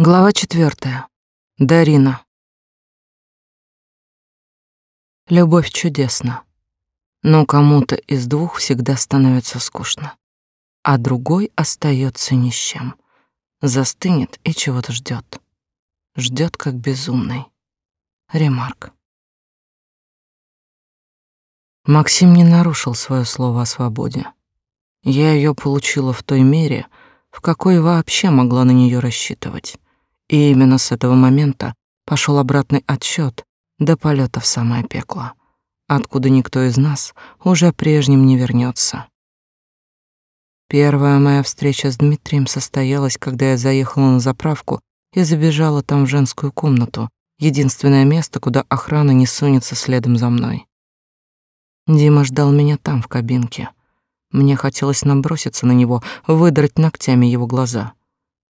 Глава четвертая. Дарина. Любовь чудесна, но кому-то из двух всегда становится скучно, а другой остается ни с чем, застынет и чего-то ждет, ждет как безумный. Ремарк. Максим не нарушил свое слово о свободе. Я ее получила в той мере, в какой вообще могла на нее рассчитывать. И именно с этого момента пошел обратный отсчет до полета в самое пекло, откуда никто из нас уже прежним не вернется. Первая моя встреча с Дмитрием состоялась, когда я заехала на заправку и забежала там в женскую комнату, единственное место, куда охрана не сунется следом за мной. Дима ждал меня там, в кабинке. Мне хотелось наброситься на него, выдрать ногтями его глаза.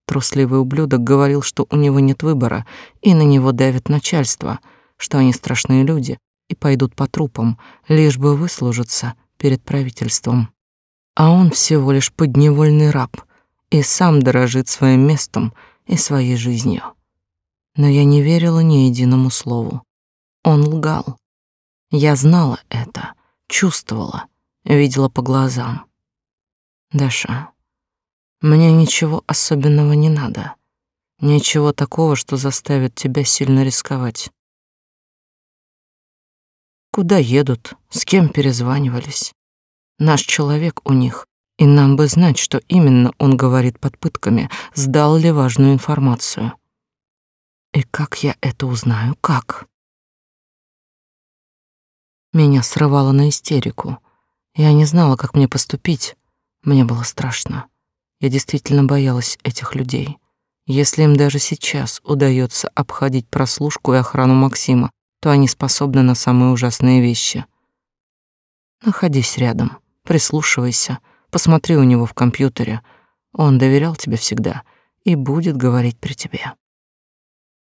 Трусливый ублюдок говорил, что у него нет выбора, и на него давит начальство, что они страшные люди и пойдут по трупам, лишь бы выслужиться перед правительством. А он всего лишь подневольный раб и сам дорожит своим местом и своей жизнью. Но я не верила ни единому слову. Он лгал. Я знала это, чувствовала, видела по глазам. Даша, мне ничего особенного не надо. Ничего такого, что заставит тебя сильно рисковать. Куда едут, с кем перезванивались? Наш человек у них, и нам бы знать, что именно он говорит под пытками, сдал ли важную информацию. И как я это узнаю? Как? Меня срывало на истерику. Я не знала, как мне поступить. Мне было страшно. Я действительно боялась этих людей. Если им даже сейчас удается обходить прослушку и охрану Максима, то они способны на самые ужасные вещи. Находись рядом, прислушивайся, посмотри у него в компьютере. Он доверял тебе всегда и будет говорить при тебе.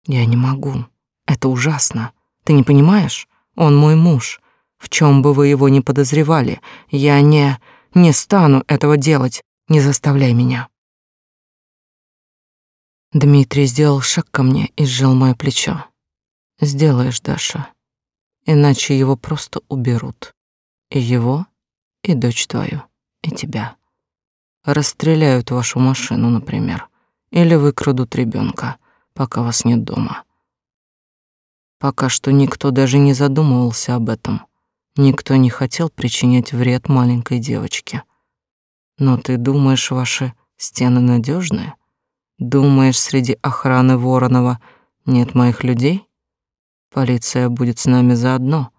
Я не могу. Это ужасно. Ты не понимаешь? Он мой муж. В чем бы вы его ни подозревали, я не не стану этого делать. Не заставляй меня. Дмитрий сделал шаг ко мне и сжал моё плечо. Сделаешь, Даша, иначе его просто уберут. И его, и дочь твою, и тебя. Расстреляют вашу машину, например, или выкрадут ребенка, пока вас нет дома. Пока что никто даже не задумывался об этом. Никто не хотел причинять вред маленькой девочке. Но ты думаешь, ваши стены надежные? Думаешь, среди охраны Воронова нет моих людей? Полиция будет с нами заодно.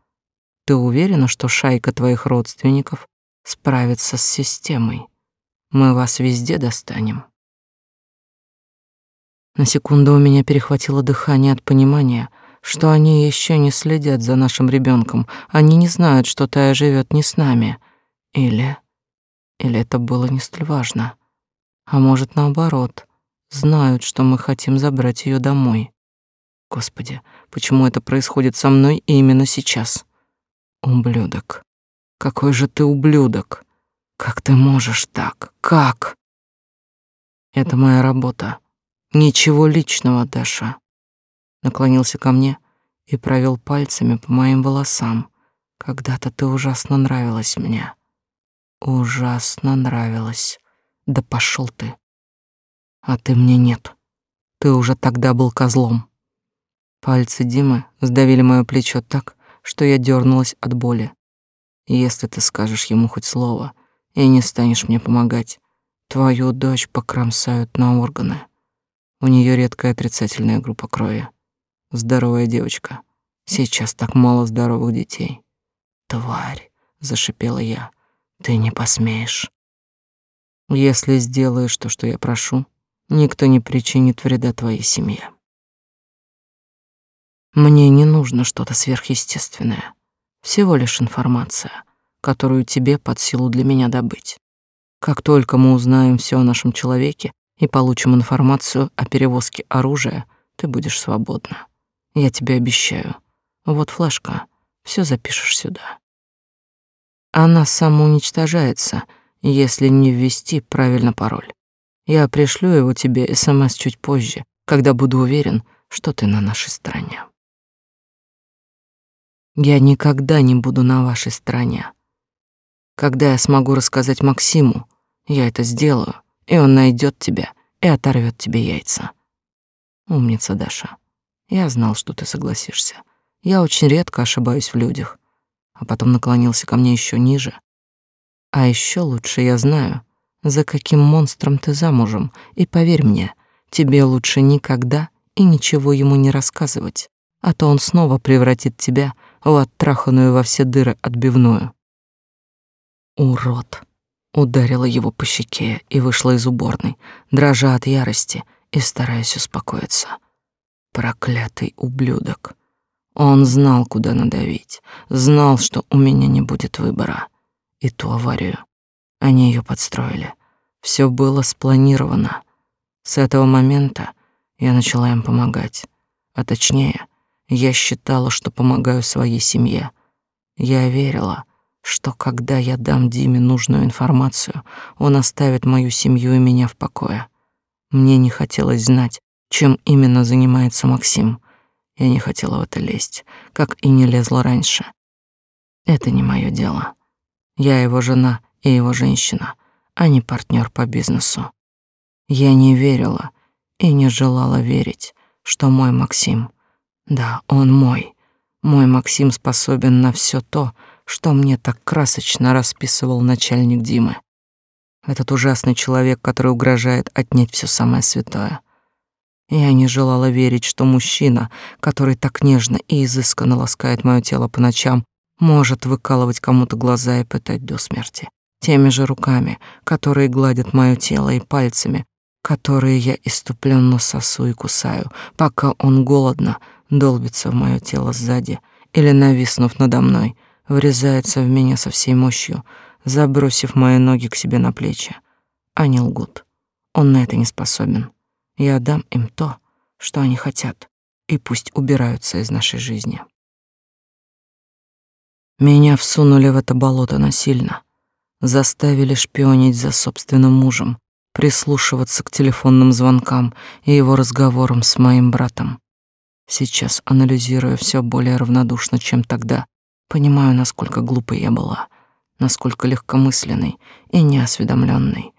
Ты уверена, что шайка твоих родственников справится с системой? Мы вас везде достанем. На секунду у меня перехватило дыхание от понимания, что они еще не следят за нашим ребенком, они не знают, что Тая живет не с нами. Или или это было не столь важно? А может, наоборот, знают, что мы хотим забрать ее домой. Господи, почему это происходит со мной именно сейчас? Ублюдок. Какой же ты ублюдок. Как ты можешь так? Как? Это моя работа. Ничего личного, Даша. Наклонился ко мне и провел пальцами по моим волосам. Когда-то ты ужасно нравилась мне. Ужасно нравилось. Да пошел ты. А ты мне нет. Ты уже тогда был козлом. Пальцы Димы сдавили моё плечо так, что я дернулась от боли. Если ты скажешь ему хоть слово и не станешь мне помогать, твою дочь покромсают на органы. У нее редкая отрицательная группа крови. Здоровая девочка. Сейчас так мало здоровых детей. Тварь, зашипела я. Ты не посмеешь. Если сделаешь то, что я прошу, никто не причинит вреда твоей семье. Мне не нужно что-то сверхъестественное, всего лишь информация, которую тебе под силу для меня добыть. Как только мы узнаем все о нашем человеке и получим информацию о перевозке оружия, ты будешь свободна. Я тебе обещаю. Вот флешка, все запишешь сюда. Она самоуничтожается, если не ввести правильно пароль. Я пришлю его тебе СМС чуть позже, когда буду уверен, что ты на нашей стороне. Я никогда не буду на вашей стороне. Когда я смогу рассказать Максиму, я это сделаю, и он найдет тебя и оторвет тебе яйца. Умница, Даша. Я знал, что ты согласишься. Я очень редко ошибаюсь в людях. А потом наклонился ко мне еще ниже. А еще лучше я знаю, за каким монстром ты замужем, и поверь мне, тебе лучше никогда и ничего ему не рассказывать, а то он снова превратит тебя в оттраханную во все дыры отбивную. Урод! Ударила его по щеке и вышла из уборной, дрожа от ярости и стараясь успокоиться. Проклятый ублюдок. Он знал, куда надавить, знал, что у меня не будет выбора. И ту аварию. Они ее подстроили. Все было спланировано. С этого момента я начала им помогать. А точнее, я считала, что помогаю своей семье. Я верила, что когда я дам Диме нужную информацию, он оставит мою семью и меня в покое. Мне не хотелось знать, чем именно занимается Максим. Я не хотела в это лезть, как и не лезла раньше. Это не мое дело. Я его жена и его женщина, а не партнер по бизнесу. Я не верила и не желала верить, что мой Максим, да, он мой, мой Максим способен на все то, что мне так красочно расписывал начальник Димы. Этот ужасный человек, который угрожает отнять все самое святое. Я не желала верить, что мужчина, который так нежно и изысканно ласкает мое тело по ночам, может выкалывать кому-то глаза и пытать до смерти. Теми же руками, которые гладят мое тело, и пальцами, которые я иступленно сосу и кусаю, пока он голодно долбится в мое тело сзади или, нависнув надо мной, врезается в меня со всей мощью, забросив мои ноги к себе на плечи. Они лгут. Он на это не способен. Я дам им то, что они хотят, и пусть убираются из нашей жизни. Меня всунули в это болото насильно, заставили шпионить за собственным мужем, прислушиваться к телефонным звонкам и его разговорам с моим братом. Сейчас, анализируя все более равнодушно, чем тогда, Понимаю, насколько глупой я была, насколько легкомысленной и неосведомленной.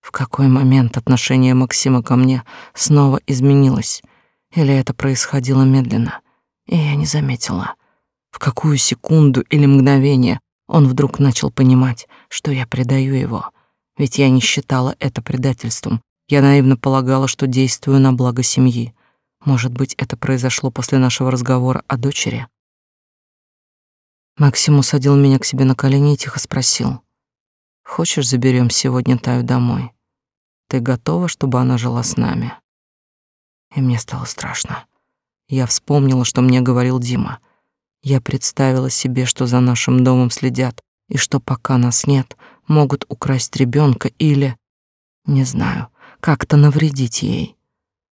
В какой момент отношение Максима ко мне снова изменилось, или это происходило медленно, и я не заметила. В какую секунду или мгновение он вдруг начал понимать, что я предаю его, ведь я не считала это предательством. Я наивно полагала, что действую на благо семьи. Может быть, это произошло после нашего разговора о дочери? Максим усадил меня к себе на колени и тихо спросил. «Хочешь, заберем сегодня Таю домой? Ты готова, чтобы она жила с нами?» И мне стало страшно. Я вспомнила, что мне говорил Дима. Я представила себе, что за нашим домом следят, и что пока нас нет, могут украсть ребенка или... Не знаю, как-то навредить ей.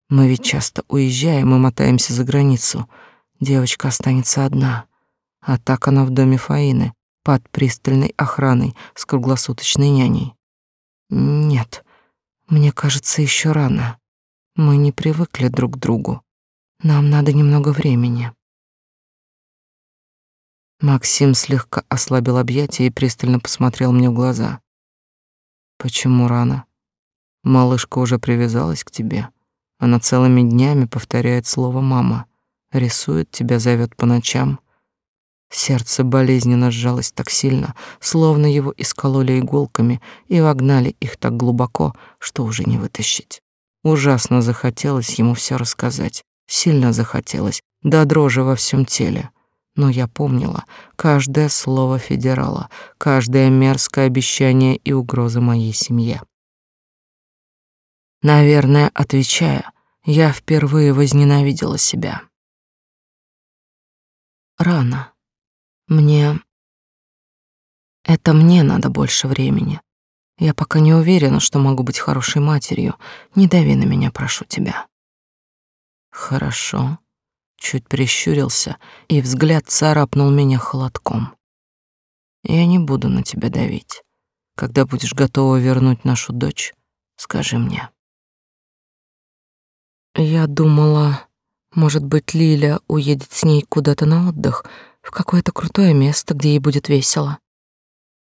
Мы ведь часто уезжаем и мотаемся за границу. Девочка останется одна. А так она в доме Фаины, под пристальной охраной с круглосуточной няней. Нет, мне кажется, еще рано. Мы не привыкли друг к другу. Нам надо немного времени. Максим слегка ослабил объятия и пристально посмотрел мне в глаза. Почему рано? Малышка уже привязалась к тебе. Она целыми днями повторяет слово мама, рисует тебя, зовет по ночам. Сердце болезненно сжалось так сильно, словно его искололи иголками и вогнали их так глубоко, что уже не вытащить. Ужасно захотелось ему все рассказать, сильно захотелось, до дрожи во всем теле. Но я помнила каждое слово федерала, каждое мерзкое обещание и угрозы моей семье. Наверное, отвечая, я впервые возненавидела себя. Рано. Мне... Это мне надо больше времени. Я пока не уверена, что могу быть хорошей матерью. Не дави на меня, прошу тебя. Хорошо. Чуть прищурился, и взгляд царапнул меня холодком. Я не буду на тебя давить. Когда будешь готова вернуть нашу дочь, скажи мне. Я думала, может быть, Лиля уедет с ней куда-то на отдых, в какое-то крутое место, где ей будет весело.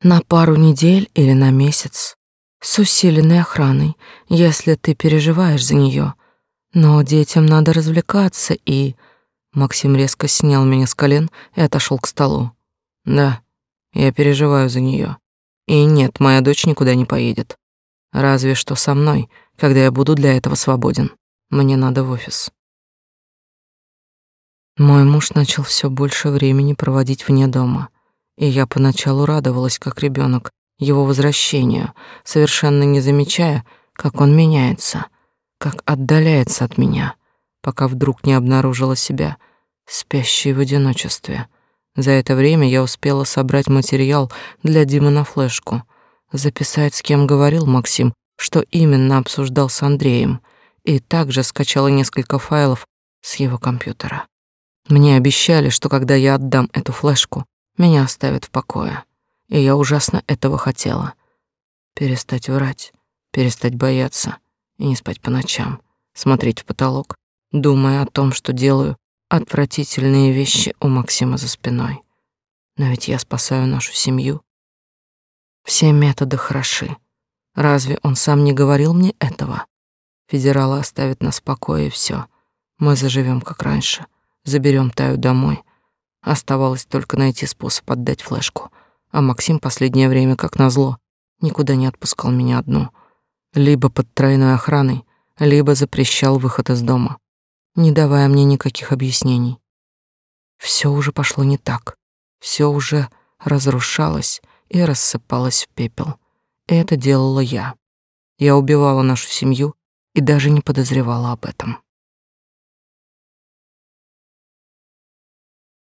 На пару недель или на месяц, с усиленной охраной, если ты переживаешь за нее. Но детям надо развлекаться, и... Максим резко снял меня с колен и отошел к столу. Да, я переживаю за нее. И нет, моя дочь никуда не поедет. Разве что со мной, когда я буду для этого свободен. Мне надо в офис. Мой муж начал все больше времени проводить вне дома, и я поначалу радовалась, как ребенок, его возвращению, совершенно не замечая, как он меняется, как отдаляется от меня, пока вдруг не обнаружила себя спящей в одиночестве. За это время я успела собрать материал для Димы на флешку, записать, с кем говорил Максим, что именно обсуждал с Андреем, и также скачала несколько файлов с его компьютера. Мне обещали, что когда я отдам эту флешку, меня оставят в покое. И я ужасно этого хотела. Перестать врать, перестать бояться и не спать по ночам, смотреть в потолок, думая о том, что делаю отвратительные вещи у Максима за спиной. Но ведь я спасаю нашу семью. Все методы хороши. Разве он сам не говорил мне этого? Федералы оставят нас в покое и все. Мы заживем как раньше заберем Таю домой. Оставалось только найти способ отдать флешку. А Максим последнее время, как назло, никуда не отпускал меня одну. Либо под тройной охраной, либо запрещал выход из дома, не давая мне никаких объяснений. Все уже пошло не так. Все уже разрушалось и рассыпалось в пепел. И это делала я. Я убивала нашу семью и даже не подозревала об этом.